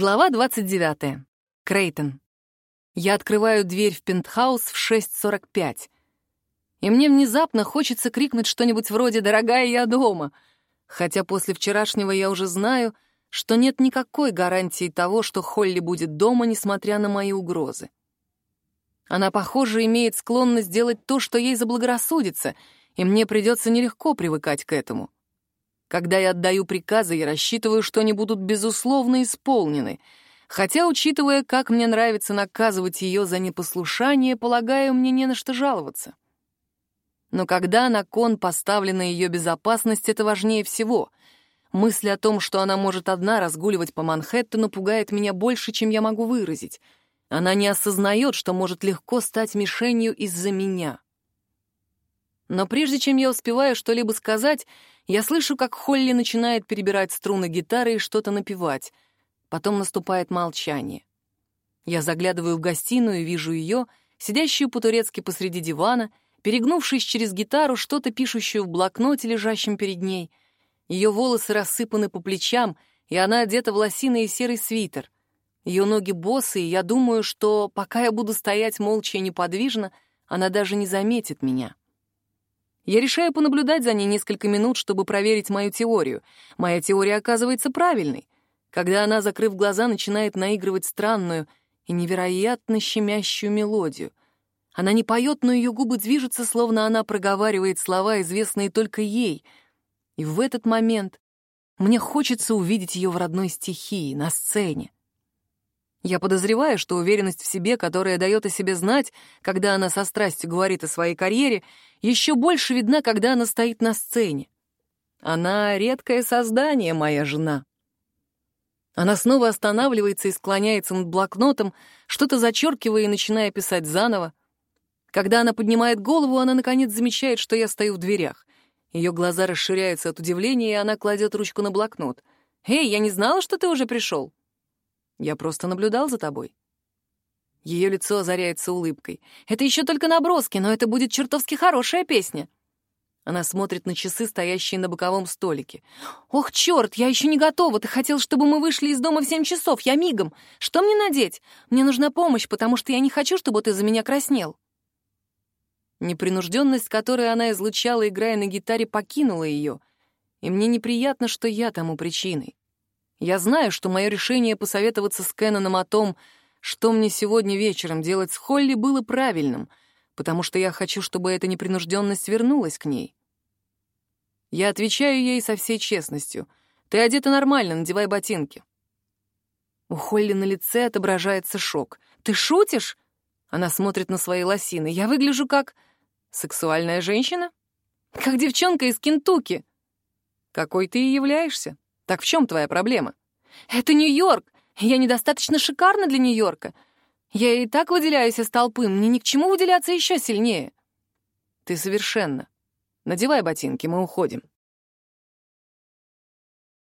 Глава 29. Крейтон. Я открываю дверь в пентхаус в 6.45. И мне внезапно хочется крикнуть что-нибудь вроде «Дорогая, я дома!» Хотя после вчерашнего я уже знаю, что нет никакой гарантии того, что Холли будет дома, несмотря на мои угрозы. Она, похоже, имеет склонность делать то, что ей заблагорассудится, и мне придется нелегко привыкать к этому. Когда я отдаю приказы, я рассчитываю, что они будут безусловно исполнены. Хотя, учитывая, как мне нравится наказывать ее за непослушание, полагаю, мне не на что жаловаться. Но когда на кон поставлена ее безопасность, это важнее всего. Мысль о том, что она может одна разгуливать по Манхэттену, пугает меня больше, чем я могу выразить. Она не осознает, что может легко стать мишенью из-за меня. Но прежде чем я успеваю что-либо сказать, я слышу, как Холли начинает перебирать струны гитары и что-то напевать. Потом наступает молчание. Я заглядываю в гостиную и вижу ее, сидящую по-турецки посреди дивана, перегнувшись через гитару, что-то пишущую в блокноте, лежащем перед ней. Ее волосы рассыпаны по плечам, и она одета в лосиный и серый свитер. Ее ноги босые, и я думаю, что, пока я буду стоять молча и неподвижно, она даже не заметит меня. Я решаю понаблюдать за ней несколько минут, чтобы проверить мою теорию. Моя теория оказывается правильной. Когда она, закрыв глаза, начинает наигрывать странную и невероятно щемящую мелодию. Она не поет, но ее губы движутся, словно она проговаривает слова, известные только ей. И в этот момент мне хочется увидеть ее в родной стихии, на сцене. Я подозреваю, что уверенность в себе, которая дает о себе знать, когда она со страстью говорит о своей карьере, еще больше видна, когда она стоит на сцене. Она — редкое создание, моя жена. Она снова останавливается и склоняется над блокнотом, что-то зачеркивая и начиная писать заново. Когда она поднимает голову, она, наконец, замечает, что я стою в дверях. Ее глаза расширяются от удивления, и она кладет ручку на блокнот. «Эй, я не знала, что ты уже пришел!» Я просто наблюдал за тобой. Ее лицо озаряется улыбкой. Это еще только наброски, но это будет чертовски хорошая песня. Она смотрит на часы, стоящие на боковом столике. «Ох, черт, я еще не готова. Ты хотел, чтобы мы вышли из дома в семь часов. Я мигом. Что мне надеть? Мне нужна помощь, потому что я не хочу, чтобы ты за меня краснел». Непринужденность, которую она излучала, играя на гитаре, покинула ее, и мне неприятно, что я тому причиной. Я знаю, что мое решение посоветоваться с Кэноном о том, что мне сегодня вечером делать с Холли, было правильным, потому что я хочу, чтобы эта непринужденность вернулась к ней. Я отвечаю ей со всей честностью. «Ты одета нормально, надевай ботинки». У Холли на лице отображается шок. «Ты шутишь?» Она смотрит на свои лосины. «Я выгляжу как... сексуальная женщина? Как девчонка из Кентукки. Какой ты и являешься. Так в чем твоя проблема? Это Нью-Йорк. Я недостаточно шикарна для Нью-Йорка. Я и так выделяюсь из толпы, мне ни к чему выделяться еще сильнее. Ты совершенно. Надевай ботинки, мы уходим.